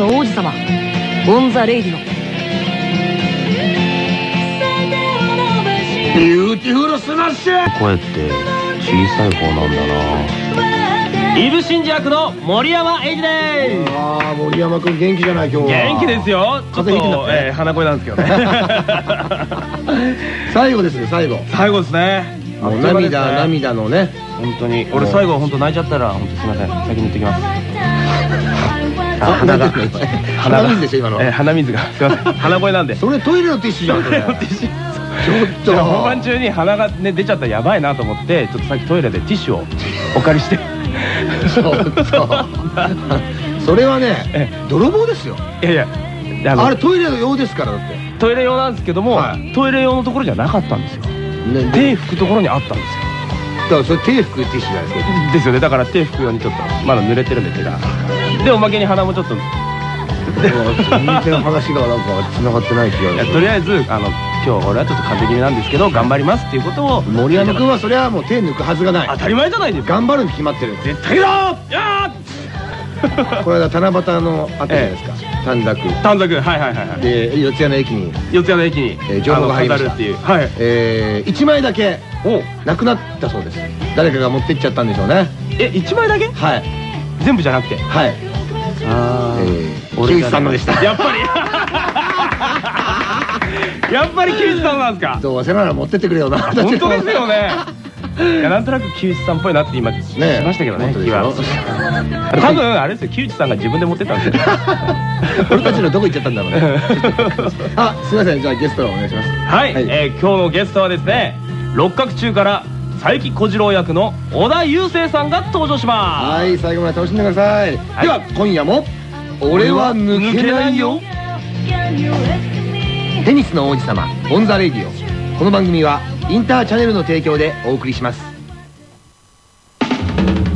の王子様オン・ザ・レイディの。ビューティフルスマッシュ！声って小さい方なんだな。伊武深司役の森山栄治でああ森山君元気じゃない今日は。元気ですよ。ちょっと、てえー鼻声なんですけどね。最後ですね最後。最後ですね。もう涙涙のね。本当に。俺最後本当泣いちゃったら本当すいません。先に言ってきます。あ鼻が。鼻水でしょ今のえー鼻水が。すいません。鼻声なんで。それトイレのティッシュじゃんそれ。ちょっじゃあ本番と中に鼻がね出ちゃったらやばいなと思ってちょっとさっきトイレでティッシュをお借りして。ちょっとそれはねえ泥棒ですよ。いやいやあれトイレの用ですからだって。トイレ用なんですけども、はい。トイレ用のところじゃなかったんですよ。ね手拭くところにあったんですよだからそれ手拭くティッシュじゃないですかですよね。だから手拭くようにちょっとまだ濡れてるんで手が。でおまけに鼻もちょっと。い全然話がなんか繋がってない気がやとりあえずあの今日俺はちょっと風邪気味なんですけど頑張りますっていうことを森山君はそれはもう手抜くはずがない。当たり前じゃないですか頑張るに決まってる絶対だいやこの間七夕のあったじゃないですか。短冊。ー短冊。はいはいはいはいで四谷の駅に。四谷の駅に、えー情報が入りました。るっていう。はい。えー1枚だけおなくなったそうです。誰かが持ってっちゃったんでしょうね。え一枚だけ？はい。全部じゃなくて？はい。あえー木内さんのでした。やっぱり。やっぱり木内さんなんですか？どうせなら持ってってくれよな。本当ですよね。いやなんとなく木内さんっぽいなって今ししまねしたけどね本当でしょ気は。多分あれですよ木内さんが自分で持ってったんですよ。俺たちのどこ行っちゃったんだろうね。あすいません。じゃあゲストをお願いします。はい、はい。えー今日のゲストはですね六角中から佐伯虎次郎役の小田雄生さんが登場しまはい最後まで楽しんでください、では今夜も「俺は抜けないよ」テニスの王子様オン・ザ・レディオ。この番組はインターチャネルの提供でお送りします。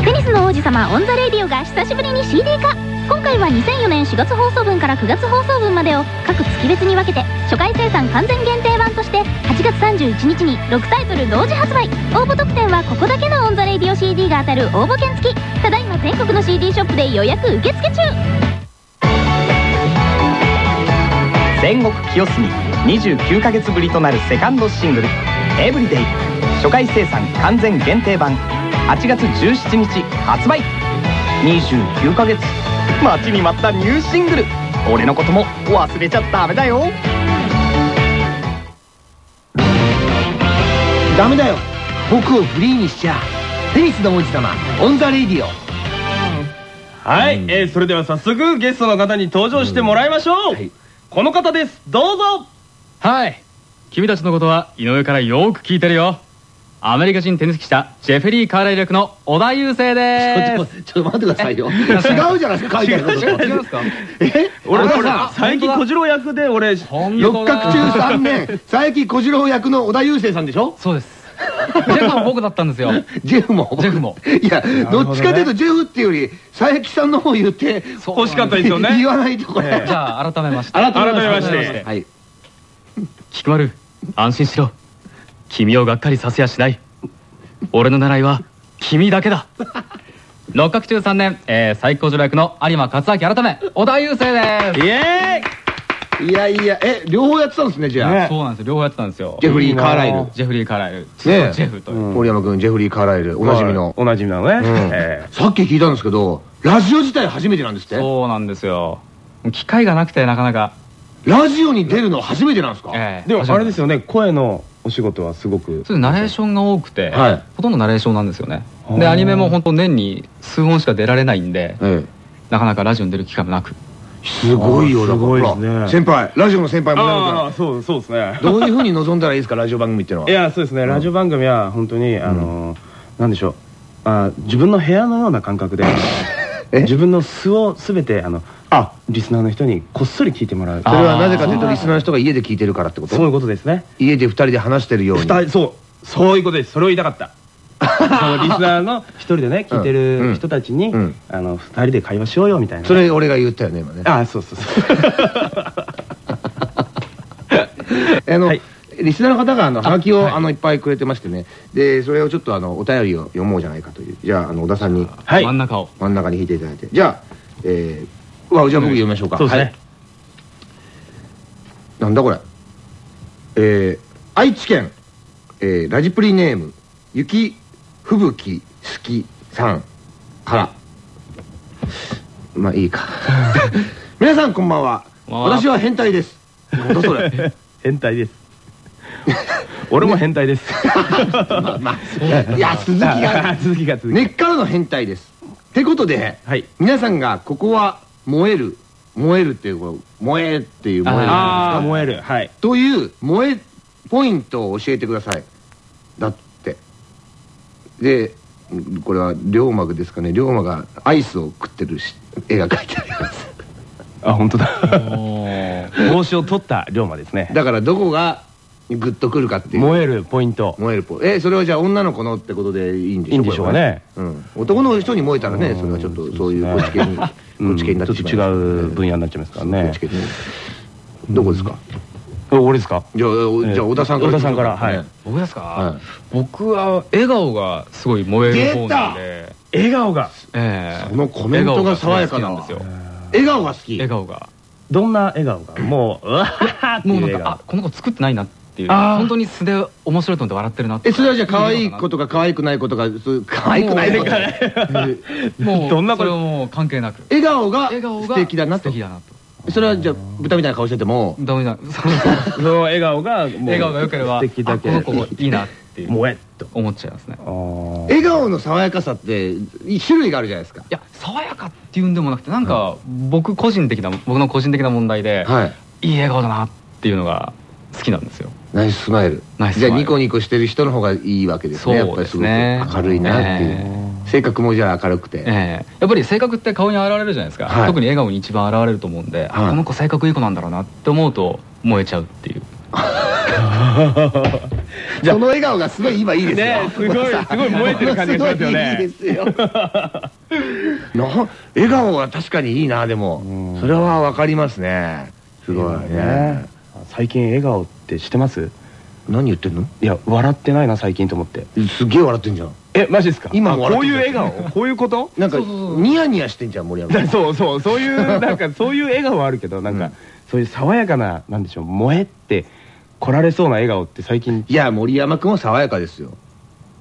テニスの王子様オン・ザ・レディオが久しぶりに CD 化。今回は2004年4月放送分から9月放送分までを各月別に分けて初回生産完全限定版として8月31日に6タイトル同時発売。応募特典はここだけのオン・ザ・レディオ CD が当たる応募券付き。ただいま全国の CD ショップで予約受付中。戦国清澄29ヶ月ぶりとなるセカンドシングル「エブリデイ」初回生産完全限定版。8月17日発売。29ヶ月待ちに待ったニューシングル。俺のことも忘れちゃダメだよ。ダメだよ。僕をフリーにしちゃテニスの王子様。オン・ザ・レディオ。はい、えーそれでは早速ゲストの方に登場してもらいましょう、はい。この方です。どうぞ。はい。君たちのことは井上からよーく聞いてるよアメリカ人テニス記者ジェフェリー・カーライル役の小田雄生でちょっとちょっと待ってくださいよ。違うじゃないですか書いてあること。と違うますか？え？俺俺あなた佐伯小次郎役で俺六角中3年佐伯小次郎役の小田雄生さんでしょ？そうです。ジェフも僕だったんですよ。ジェフも？ジェフも。いやどっちかというとジェフっていうより佐伯さんの方言って欲しかったです。よね言わないとこれじゃあ改めまして。改改めまして。はい。菊丸安心しろ君をがっかりさせやしない。俺の狙いは君だけだ。六角中3年、えー、最高女役の有馬克明改め小田雄生です。イエいやいやえ両方やってたんですねじゃあ、ね。そうなんですよ。両方やってたんですよ。ジェフリー・カーライル。ジェフリー・カーライル。ね。ジェフという、森山君ジェフリー・カーライル。おなじみの、おなじみなのね、うん。えさっき聞いたんですけどラジオ自体初めてなんですって？そうなんですよ。機会がなくてなかなか。ラジオに出るの初めてなんですか、えーでもあれですよよね声のお仕事はすごく。それナレーションが多くて、はい。ほとんどナレーションなんですよね。はあでアニメも本当年に数本しか出られないんでえなかなかラジオに出る機会もなく。えすごいよだあーすごいから、ですね。先輩ラジオの先輩もなるあかあそうそうですね。らどういうふうに望んだらいいですかラジオ番組っていうのは？いやそうですね。ラジオ番組は本当にあのなんでしょう。あ自分の部屋のような感覚で。え 自分の素を全てあのあ。リスナーの人にこっそり聞いてもらう。それはなぜかというとリスナーの人が家で聞いてるからってこと？そういうことですね。家で二人で話してるように。そう。そういうことです。それを言いたかった。そのリスナーの一人でね聞いてうんる人たちに、うん。あの二人で会話しようよみたいな。それ俺が言ったよね今ね。あそうそうそう。あの、はいリスナーの方があのハガキをはい。あのいっぱいくれてましてね。でそれをちょっとあのお便りを読もうじゃないかという。じゃああの小田さんに。はい。真ん中を。真ん中に引いていただいて。じゃあ、えーわじゃあ僕読みましょうか。そうですね、はいなんだこれ。えー、愛知県、えー、ラジプリネーム雪吹雪好きさんから。まあいいか。皆さんこんばんは。こんばんは。私は変態です。なんだそれ。変態です俺も変態です。まあまあ。いや鈴木が。続きが続き。根っからの変態です。ってことで、はい。皆さんがここは燃える。燃えるっていう燃えっていう燃える。ああですか燃える。はい。という燃えポイントを教えてください。だって。でこれは龍馬ですかね。龍馬がアイスを食ってるし絵が描いてあります。あ本当だ。お帽子を取った龍馬ですね。だからどこがグッとくるかっていう。燃えるポイント。燃えるポえそれはじゃあ女の子のってことでいいんでしょいいんでしょうかね。うん、男の人に燃えたらねそれはちょっとそういうこっち系にこっち系になってしまいちょっとます違う分野になっちゃいますからこねどこですか？俺ですか？じゃあおじゃあ小田さんから小田さんから。はい。僕ですか、はい。僕は笑顔がすごい燃える方なんで。笑顔が。ええ。そのコメントが爽やかなんですよ。笑顔が好き。笑顔がどんな笑顔が？もうもうなんかあこの子作ってないなっていう。あー。本当に素で面白いと思って笑ってるなって。えそれはじゃあ可愛い子とか可愛くない子とかそういう可愛くない子と。かもうどんな子それはもう関係なく。笑顔が笑顔が素敵だなと。素敵だなと。それはじゃあ豚みたいな顔してても？ダメだ。その笑顔がもう笑顔が良ければ素敵だけ。あこの子いいなっていう。燃えっと。思っちゃいますね。笑顔の爽やかさって種類があるじゃないですか。いや爽やかっていうんでもなくてなんか僕個人的な僕の個人的な問題で、はい。い、い笑顔だなっていうのが好きなんですよナイススマイルじゃあニコニコしてる人の方がいいわけですね。やっぱりすごく。明るいなっていう、え性格もじゃあ明るくて、ええ。やっぱり性格って顔に現れるじゃないですか、はい。特に笑顔に一番現れると思うんで、い。この子性格いい子なんだろうなって思うと燃えちゃうっていう。その笑顔がすごい今いいですよ、ねすごいすごい燃えてる感じがしますよね。すごいいいですよ。な笑顔は確かにいいなでも。うん。それは分かりますね。すごいね。最近笑顔ってしてます？何言ってんの？いや笑ってないな最近と思って。すっげえ笑ってんじゃん。えマジですか？今こういう笑顔？こういうこと？なんかニヤニヤしてんじゃん森山だ そうそうそういうなんかそういう笑顔はあるけどなんか、うん。そういう爽やかななんでしょう燃えって来られそうな笑顔って最近。いや森山君は爽やかですよ。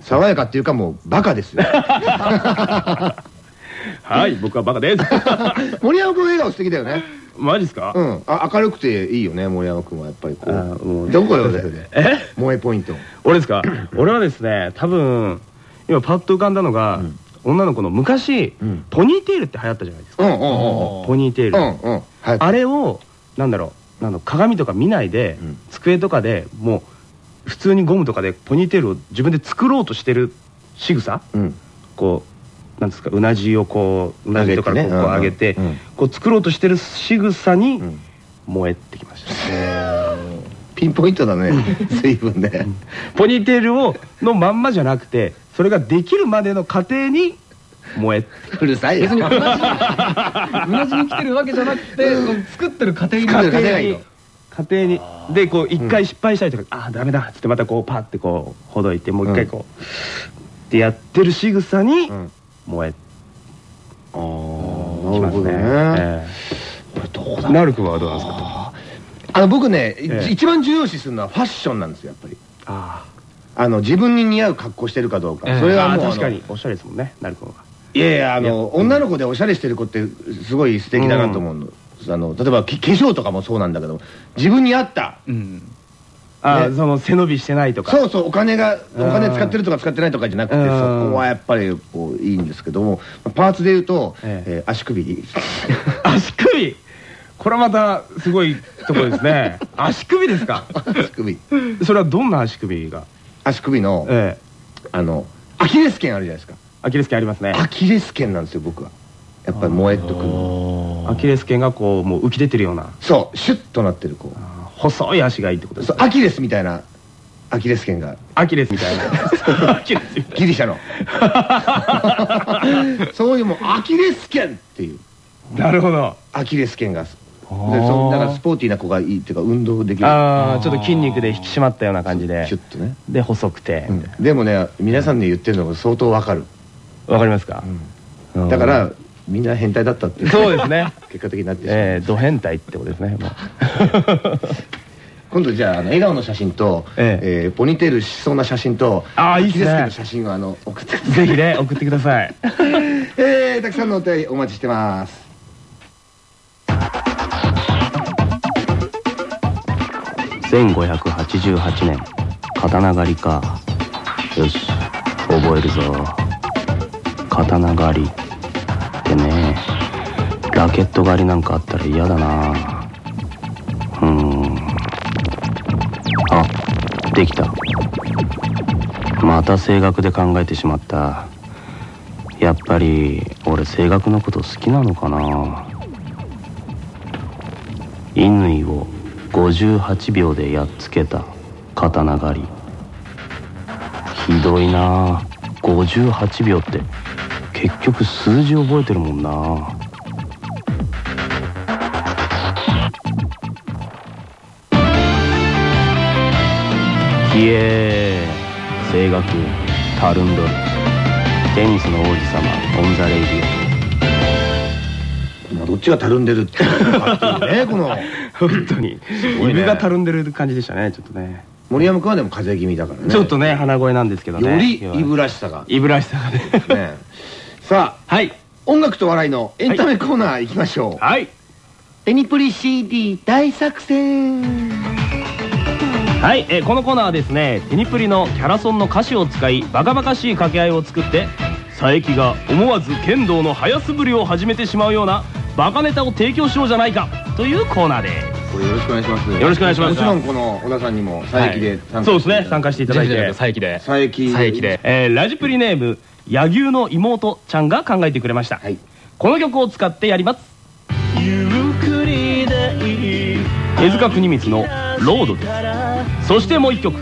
爽やかっていうかもうバカですよ。はい僕はバカです。森山君笑顔素敵だよねマジですか、うん。あ明るくていいよね森山君は。やっぱりこあーもう。うどこよそれでえ？萌えポイント。俺ですか？俺はですね多分今パッと浮かんだのが、うん。女の子の昔、うん。ポニーテールって流行ったじゃないですか。うんうんうん。ポニーテール、うんうん。はい。あれをなんだろうなんだろう鏡とか見ないで、うん。机とかでもう普通にゴムとかでポニーテールを自分で作ろうとしてる仕草？うん。こうなんですかうなじをこううなじとかこうこう上げて、こう作ろうとしてる仕草にうん。燃えてきました、ピンポイントだね随分ね。ポニーテールをのまんまじゃなくてそれができるまでの過程に燃えうるさいよ。別に同じ同じに来てるわけじゃなくて、作ってる過程に過程に。家庭にでこう一回失敗したりとか、ああダメだっつってまたこうパッてこうほどいてもう一回こう、ってやってる仕草にうん燃えああきますね。えどうえなるくんはどうなんですか？あの僕ね、いええ。一番重要視するのはファッションなんですよやっぱり。ああの自分に似合う格好してるかどうか、ええ。それはもう確かに。おしゃれですもんねなるくんはいやいやあの女の子でおしゃれしてる子ってすごい素敵だなと思うの、あの例えばき化粧とかもそうなんだけど自分に合ったうんあその背伸びしてないとか。そうそうお金がおうん。金使ってるとか使ってないとかじゃなくてそうん。こはやっぱりこういいんですけどもパーツで言うと、ええ。ー足首。足首？これはまたすごいところですね。足首ですか？足首。それはどんな足首が？足首のええ。あのアキレス腱あるじゃないですか。アキレス腱ありますね。アキレス腱なんですよ僕は。やっぱり燃えっとくるの。アキレス腱がこうもう浮き出てるような。そうシュッとなってるこう細い足がいいってことですそうアキレスみたいなアキレス腱が。アキレス。みたいな。ギリシャの。そういうもうアキレス腱っていう。ななるほど。アキレス腱が。でー。そうだからスポーティーな子がいいっていうか運動できる。ああちょっと筋肉で引き締まったような感じで。シュッとね、で細くて。うん。でもね皆さんに言ってるのが相当わかる、わかりますか、うん。だからみんな変態だったってそうですね。結果的になってしまう。えー、ド変態ってことですねもう。今度じゃああの笑顔の写真と、ええ。ーポニーテールしそうな写真とあーいいっすね。写真をあの送ってください。ぜひね送ってください。えー、たくさんのお便りお待ちしてます。1588年刀狩りか。よし覚えるぞ。刀狩りってね。ラケット狩りなんかあったら嫌だな。うん。あできた。また声楽で考えてしまった。やっぱり俺声楽のこと好きなのかな。乾を58秒でやっつけた。刀狩り。ひどいな。58秒って。結局数字覚えてるもんな。ひえー青学たるんどるテニスの王子様オン・ザ・レイディまあどっちがたるんでるって。いうかっていうねこの。本当に。指がたるんでる感じでしたねちょっとね。森山君はでも風邪気味だからね。ちょっとね鼻声なんですけどね。よりいぶらしさが。いぶらしさがね。ね さあはい。音楽と笑いのエンタメコーナー行きましょう、はい。テニプリ CD 大作戦。はい、えーこのコーナーはですねテニプリのキャラソンの歌詞を使いバカバカしい掛け合いを作って佐伯が思わず剣道の早素振りを始めてしまうようなバカネタを提供しようじゃないかというコーナーです。これよろしくお願いします。よろしくお願いします。もちろんこの小田さんにも佐伯で参加そうですね参加していただいて。佐伯で佐伯佐伯でえーラジプリネーム柳生の妹ちゃんが考えてくれました、はい。この曲を使ってやります。手塚国光の「ロード」です。そしてもう一曲。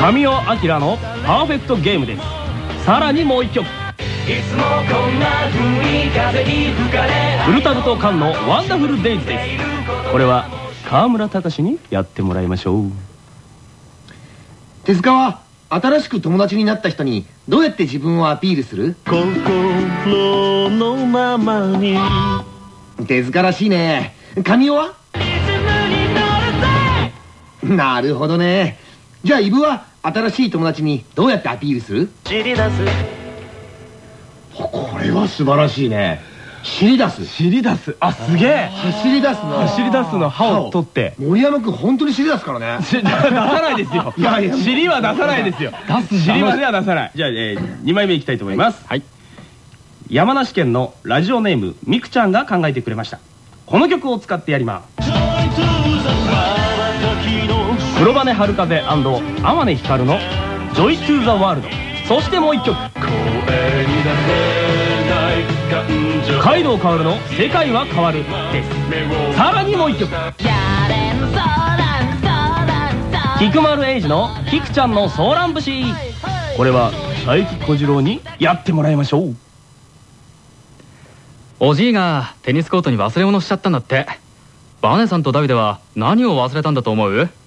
神尾明の「パーフェクトゲーム」です。さらにもう一曲。古田と菅の「ワンダフルデイズ」です。これは川村隆にやってもらいましょう。手塚は新しく友達になった人にどうやって自分をアピールする？心のままに。手塚らしいね。神尾は？なるほどね。じゃあイブは新しい友達にどうやってアピールする？知り出す。これは素晴らしいね尻出す。尻出す。あすげえ。走り出すの走り出すの歯を取って。森山君本当に尻出すからね。し 出さないですよ。いやいや。尻は出さないですよ。尻までは出さない。じゃあ、え2枚目いきたいと思います、はい。山梨県のラジオネームみくちゃんが考えてくれました。この曲を使ってやります。黒羽春風天音光の「ジョイ・トゥ・ザ・ワールド」そしてもう一曲カイドウ薫の「世界は変わる」です。さらにもう一曲。菊丸英二の「キクちゃんのソーラン節」これは佐伯虎次郎にやってもらいましょう。おじいがテニスコートに忘れ物しちゃったんだって。バネさんとダビデは何を忘れたんだと思う？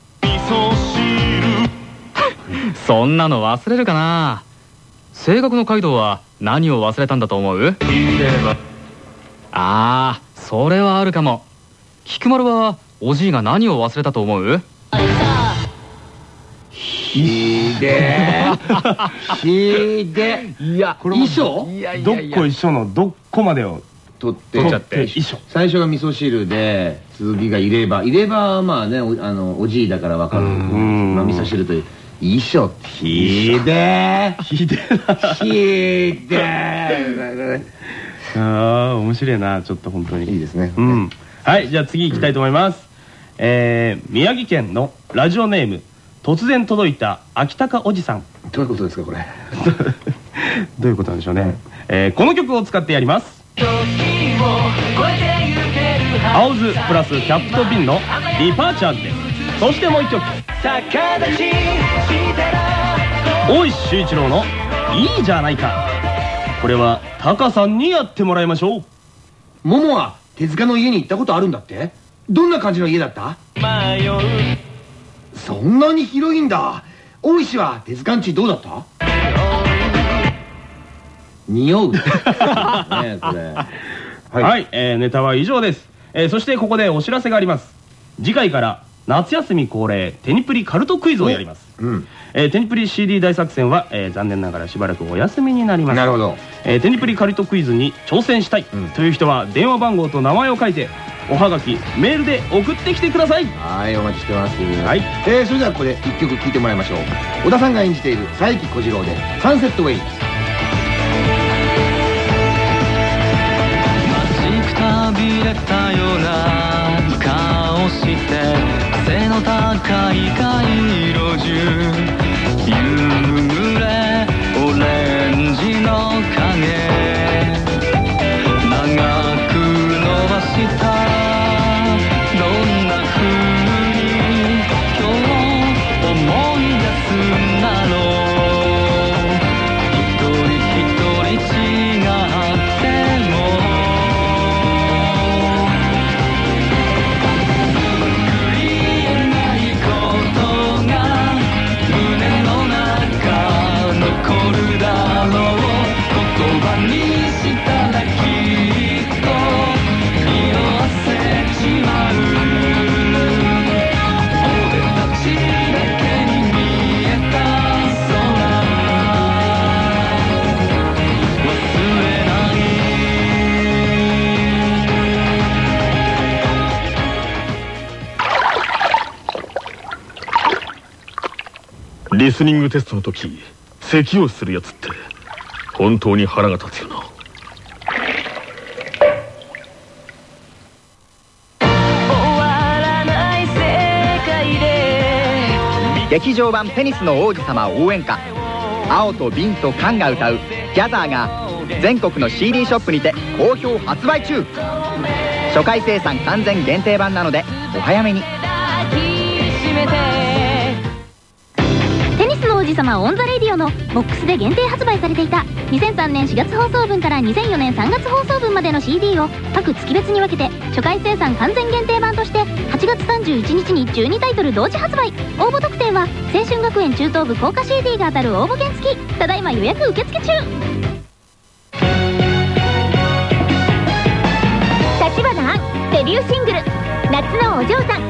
そんなの忘れるかな声楽のカイドウは何を忘れたんだと思う？ああそれはあるかも。菊丸はおじいが何を忘れたと思う？ひでーひでいや衣装いやどっこ一緒のどっこまでを取って。ちゃって。最初が味噌汁で続きが入れ歯。入れ歯はまあねおあのおじいだから分かる。ん。まあ味噌汁という衣装ひでーひでえ。なひでー あー面白いなちょっと本当に。いいですね。うん。はいじゃあ次行きたいと思います、えー、宮城県のラジオネーム突然届いた秋高おじさん。どういうことですかこれ？どういうことなんでしょうね、えーこの曲を使ってやります。青ズプラスキャップとビンの「ディパーチャーズ」です。そしてもう一曲大石修一郎の「いいじゃないか」これはタカさんにやってもらいましょう。モモは手塚の家に行ったことあるんだって？どんな感じの家だった？そんなに広いんだ。大石は手塚んちどうだった？匂う。ねこれ。はい、えーネタは以上です、えーそしてここでお知らせがあります。次回から夏休み恒例テニプリカルトクイズをやります、うん。えーテニプリ CD 大作戦は、えー残念ながらしばらくお休みになりますなるほどえーテニプリカルトクイズに挑戦したいうん。という人は電話番号と名前を書いておはがきメールで送ってきてください。はいお待ちしてます。はい。えーそれではここで一曲聴いてもらいましょう。小田さんが演じている佐伯小次郎で「サンセットウェイ」の高い街路樹リスニングテストの時咳をするやつって本当に腹が立つよな。劇場版テニスの王子様応援歌。青と瓶と缶が歌う「ギャザー」が全国の CD ショップにて好評発売中。初回生産完全限定版なのでお早めに。様オン・ザ・レディオのボックスで限定発売されていた。2003年4月放送分から2004年3月放送分までの CD を各月別に分けて初回生産完全限定版として8月31日に12タイトル同時発売。応募特典は青春学園中等部効果 CD が当たる応募券付き。ただいま予約受付中。立花杏デビューシングル「夏のお嬢さん」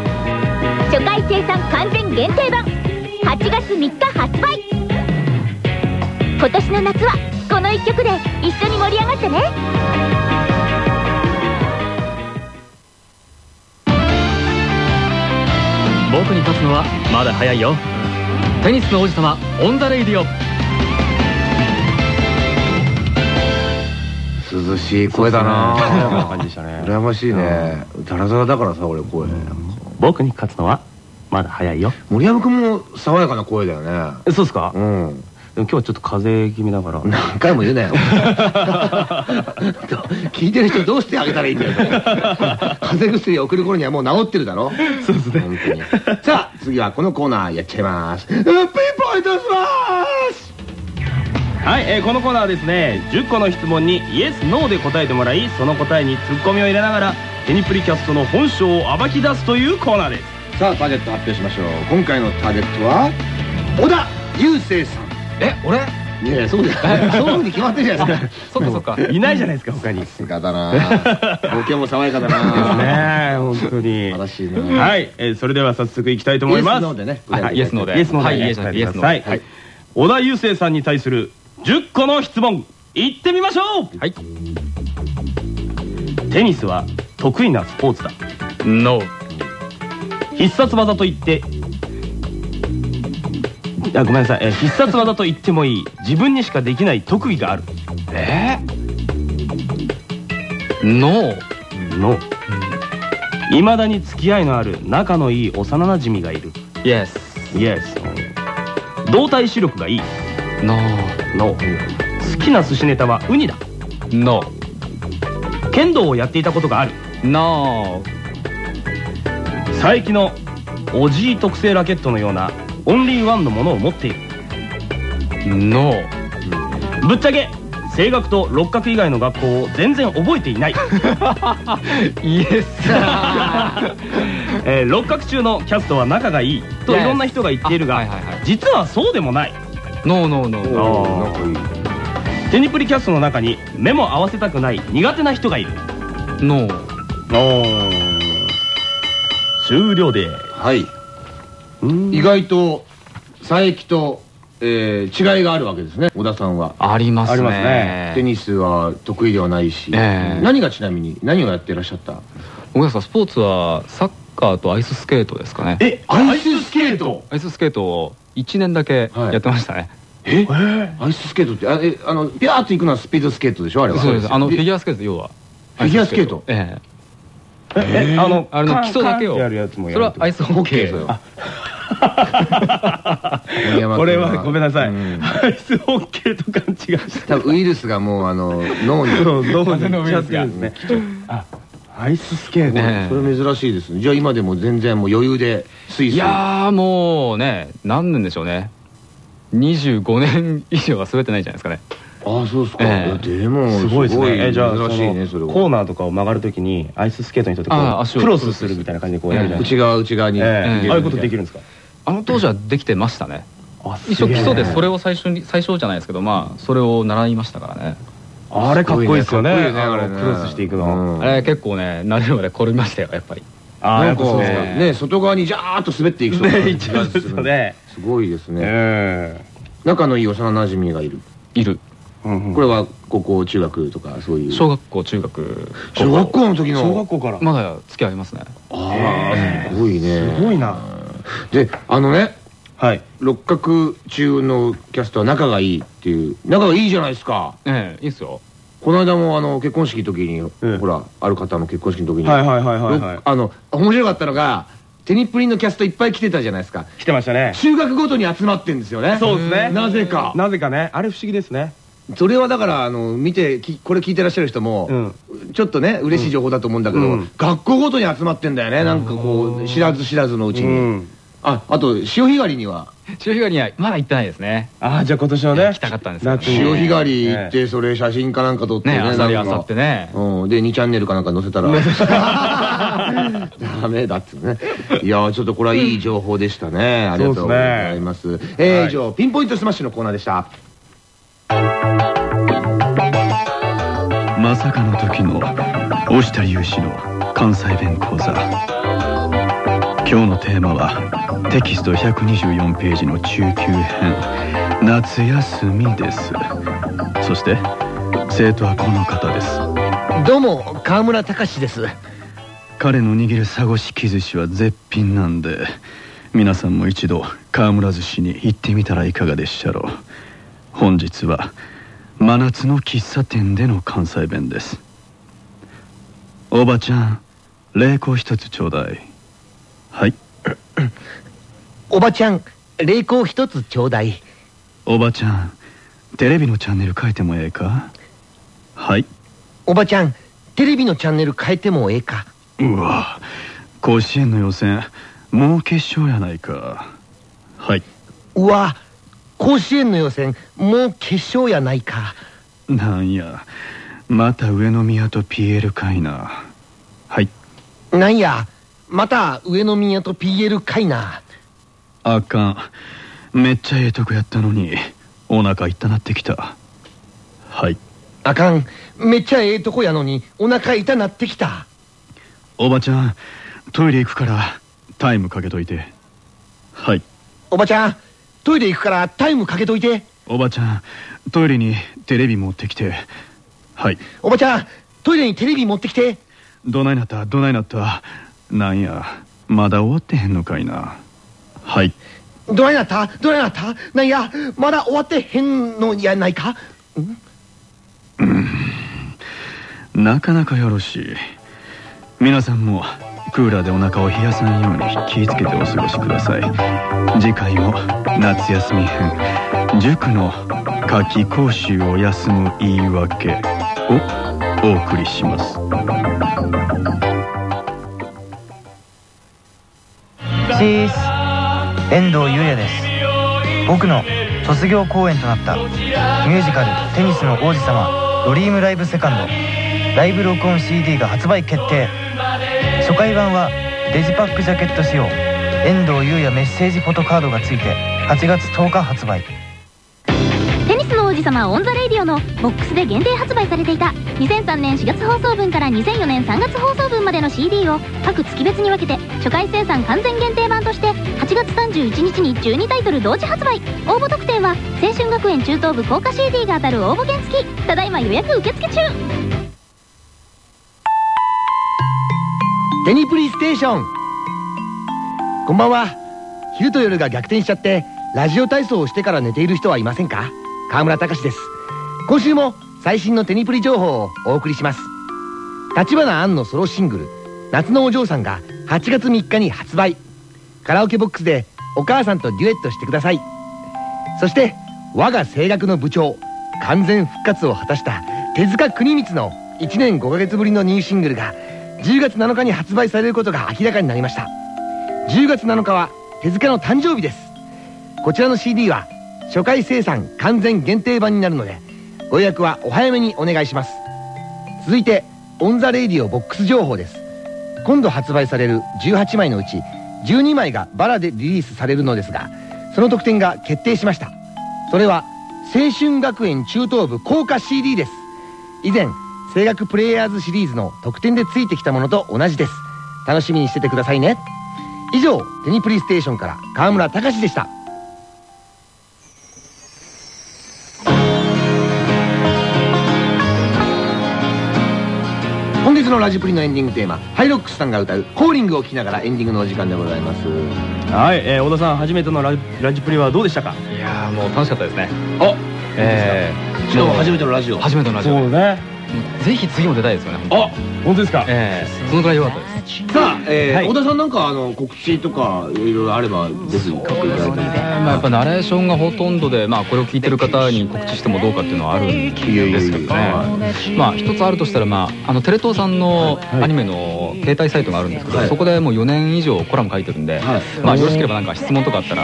初回生産完全限定版。8月3日発売今年の夏はこの1曲で一緒に盛り上がってね。僕に勝つのはまだ早いよ。テニスの王子様オン・ザ・レイディオ。涼しい声だな。こんな感じでしたね。羨ましいね。ザラザラだからさ俺声。僕に勝つのはまだ早いよ。森山君も爽やかな声だよね。えそうですか、うん。でも今日はちょっと風邪気味だから。何回も言うなよ。聞いてる人どうしてあげたらいいんだよ。風邪薬送る頃にはもう治ってるだろ。そうですね。本当に。さあ次はこのコーナーやっちゃいます。ピンポイントスマはい、えーこのコーナーはですね10個の質問にイエス・ノーで答えてもらいその答えにツッコミを入れながらテニプリキャストの本性を暴き出すというコーナーです。ュさあターゲット発表しましょう。今回のターゲットは小田雄生さん。え俺？いやそうだよそういうふうに決まってるじゃないですか。そっかそっか。いないじゃないですか他に。さすがだな。ボケも爽やかだな。ねえ本当に。素晴らしいねはい、えーそれでは早速いきたいと思います。イエスノーでね。はいイエスノーで。イエスノーではいイエスノーでイエス小田雄生さんに対する10個の質問。いってみましょう。はい。テニスは得意なスポーツだ。ノ必殺技と言ってあごめんなさい、えー必殺技と言ってもいい。自分にしかできない特技がある。ー？えノーのいまだに付き合いのある仲のいい幼なじみがいる。イエスイエス動体視力がいい。ノの好きな寿司ネタはウニだ。ーノ剣道をやっていたことがある。ーノ佐伯のおじい特製ラケットのようなオンリーワンのものを持っている。ーノーぶっちゃけ声楽と六角以外の学校を全然覚えていない、イエスえー六角中のキャストは仲がいいといろんな人が言っているが、あはいはいはい。実はそうでもない。ノーノーノーあーテニプリキャストの中に目も合わせたくない苦手な人がいる。の終了で。はい。意外と佐伯と、えー違いがあるわけですね。小田さんは。ありますね。ありますね。テニスは得意ではないし、ええ。何がちなみに何をやってらっしゃった？小川さんスポーツはサッカーとアイススケートですかね。えアイススケート？アイススケートを1年だけはい。やってましたね、え？アイススケートってあえあのピャーっていくのはスピードスケートでしょあれは。そうです。あのフィギュュアスケート要は。フィギュアスケート。えええあのあれの基礎だけを。やるやつもそれはアイスホッケー。それーは森山君これはごめんなさい、うん。アイスホッケーと勘違いして。多分ウイルスがもうあの脳に。そうどうに行っちゃってるんですね。あアイススケート、ねそれ珍しいですね。じゃあ今でも全然もう余裕でスイス。いやーもうね何年でしょうね。25年以上は滑ってないんじゃないですかねああそうですか、ええ。いやでもすごいですね。えじゃあその珍しいねそれは。コーナーとかを曲がるときにアイススケートにとってクロスするみたいな感じでこうやるじゃないです内側内側に。ああいうことできるんですか？あの当時はできてましたね。あ一応基礎でそれをを最初に最初じゃないですけどまあそれを習いましたからね。あれかっこいいですよね。クロスしていくの、うん。あれ結構ね慣れるまで転びましたよやっぱり。ああなんかね外側にジャーッと滑っていく人ね一応ですよね。すごいですね。え。仲のいい幼馴染がいる。いるこれは高校中学とかそういう。小学校中学。小学校の時の？小学校から。まだ付き合いますね。ああすごいね。すごいな。であのねはい。六角中のキャストは仲がいいっていう。仲がいいじゃないですか。ええいいっすよ。この間もあの結婚式の時に、えほらある方の結婚式の時に、はいはいはいはいはい。ろあの面白かったのがテニプリのキャストいっぱい来てたじゃないですか。来てましたね。中学ごとに集まってんですよね。そうですね。なぜか。なぜかね。あれ不思議ですねそれはだからあの見てきこれ聞いてらっしゃる人も、うん。ちょっとね嬉しい情報だと思うんだけど、うん。学校ごとに集まってんだよねなんかこう知らず知らずのうちに、うん。ああと潮干狩りには？潮干狩りにはまだ行ってないですね。ああじゃあ今年のね行きたかったんですけど潮干狩り行ってそれ写真かなんか撮ってねねあさりあなんか。さってね。うん、で2チャンネルかなんか載せたら。ダメだっつうね。いやーちょっとこれはいい情報でしたね、ありがとうございます。えーはい。以上ピンポイントスマッシュのコーナーでしたまさかの時の押田雄志の関西弁講座。今日のテーマはテキスト124ページの中級編。夏休みです。そして生徒はこの方です。どうも川村隆です。彼の握る佐越木寿司は絶品なんで皆さんも一度川村寿司に行ってみたらいかがでしょう本日は真夏の喫茶店での関西弁です。おばちゃん冷凍一つちょうだい。はい。おばちゃん冷凍一つちょうだい。おばちゃんテレビのチャンネル変えてもええか？はい。おばちゃんテレビのチャンネル変えてもええか？うわ甲子園の予選もう決勝やないか。はい。うわ甲子園の予選もう決勝やないか。なんや。また上宮とピエールかいな。はい。なんや。また上宮と PL かいな。あかん。めっちゃええとこやったのにお腹痛なってきた。はい。あかん。めっちゃええとこやのにお腹痛なってきた。おばちゃんトイレ行くからタイムかけといて。はい。おばちゃんトイレ行くからタイムかけといて。おばちゃんトイレにテレビ持ってきて。はい。おばちゃんトイレにテレビ持ってきて。どないなった？どないなった？なんや？まだ終わってへんのかいな。はい。どないなった？どないなった？なんや？まだ終わってへんのやないか？なかなかよろしい。皆さんもクーラーでお腹を冷やさんように気ぃつけてお過ごしください。次回も夏休み編。塾の夏季講習を休む言い訳をお送りします。シース遠藤優也です。僕の卒業公演となったミュージカル「テニスの王子様ドリームライブセカンド」ライブ録音 CD が発売決定。初回版はデジパックジャケット仕様。遠藤雄弥メッセージフォトカードがついて8月10日発売。テニスの王子様オン・ザ・レイディオのボックスで限定発売されていた。2003年4月放送分から2004年3月放送分までの CD を各月別に分けて初回生産完全限定版として8月31日に12タイトル同時発売。応募特典は青春学園中等部効果 CD が当たる応募券付き。ただいま予約受付中。ニプリステーション。こんばんは。昼と夜が逆転しちゃってラジオ体操をしてから寝ている人はいませんか？河村隆です。今週も最新のテニプリ情報をお送りします。立花杏のソロシングル「夏のお嬢さん」が8月3日に発売。カラオケボックスでお母さんとデュエットしてください。そして我が青学の部長完全復活を果たした手塚国光の1年5ヶ月ぶりのニューシングルが10月7日に発売されることが明らかになりました。10月7日は手塚の誕生日です。こちらの CD は初回生産完全限定版になるのでご予約はお早めにお願いします。続いてオン・ザ・レイディオボックス情報です。今度発売される18枚のうち12枚がバラでリリースされるのですがその特典が決定しました。それは青春学園中等部効果 CD です。以前声楽プレイヤーズシリーズの特典でついてきたものと同じです。楽しみにしててくださいね。以上テニプリステーションから川村隆でした。本日のラジプリのエンディングテーマハイロックスさんが歌う「コーリング」を聴きながらエンディングのお時間でございます。はい、えー、小田さん初めてのララジプリはどうでしたか？いやーもう楽しかったですね。あえしかも初めてのラジオ。初めてのラジオ。そうねぜひ次も出たいですよねあ本当ですか？ええ。そのくらい良かったです。さあ、えーはい。小田さんなんかあの告知とかいろいろあればぜひ書いていただいてもまあやっぱナレーションがほとんどでまあこれを聞いてる方に告知してもどうかっていうのはあるんですけどね。まあ一つあるとしたらまああのテレ東さんのアニメの携帯サイトがあるんですけど、はい。そこでもう4年以上コラム書いてるんで、はい。まあよろしければなんか質問とかあったら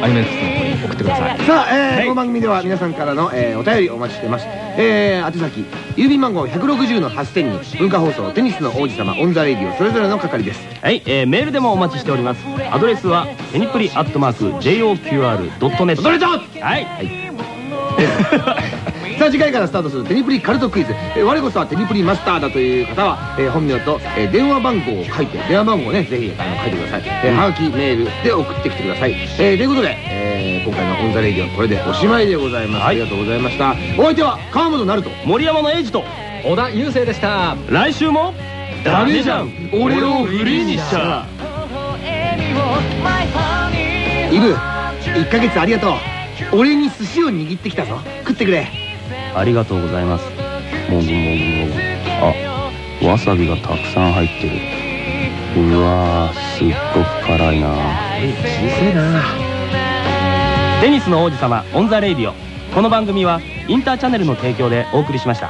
アニメックスの方に送ってください。さあ、えーこの番組では皆さんからの、えーお便りお待ちしてます。えー、宛先郵便番号160の8000に文化放送テニスの王子様オンザレイディオそれぞれの係です。はい、えー、メールでもお待ちしております。アドレスはテニプリアットマーク JOQR.net ドレット。はい、さあ次回からスタートするテニプリカルトクイズ、えー我こそはテニプリマスターだという方は、えー本名と、えー電話番号を書いて電話番号をねぜひあの書いてください、えーはがきメールで送ってきてください、えーということで、えー今回のオンザレイディオこれでおしまいでございます、ありがとうございました。お相手は川本成人森山のエイジと。小田雄生でした。来週もダメじゃん。俺をフリーにしちゃイブ1ヶ月ありがとう。俺に寿司を握ってきたぞ。食ってくれありがとうございます。もぐもぐもぐ。あわさびがたくさん入ってる。うわーすっごく辛いな。テニスの王子様オンザレイディオ。この番組はインターチャネルの提供でお送りしました。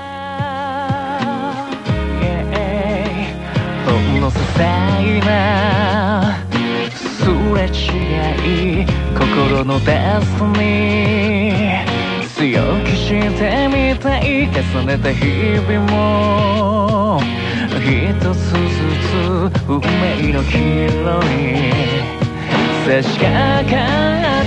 ほんの些細なすれ違い心のデスに強くしてみたい重ねた日々も。一つずつ運命の黄色に。差し掛か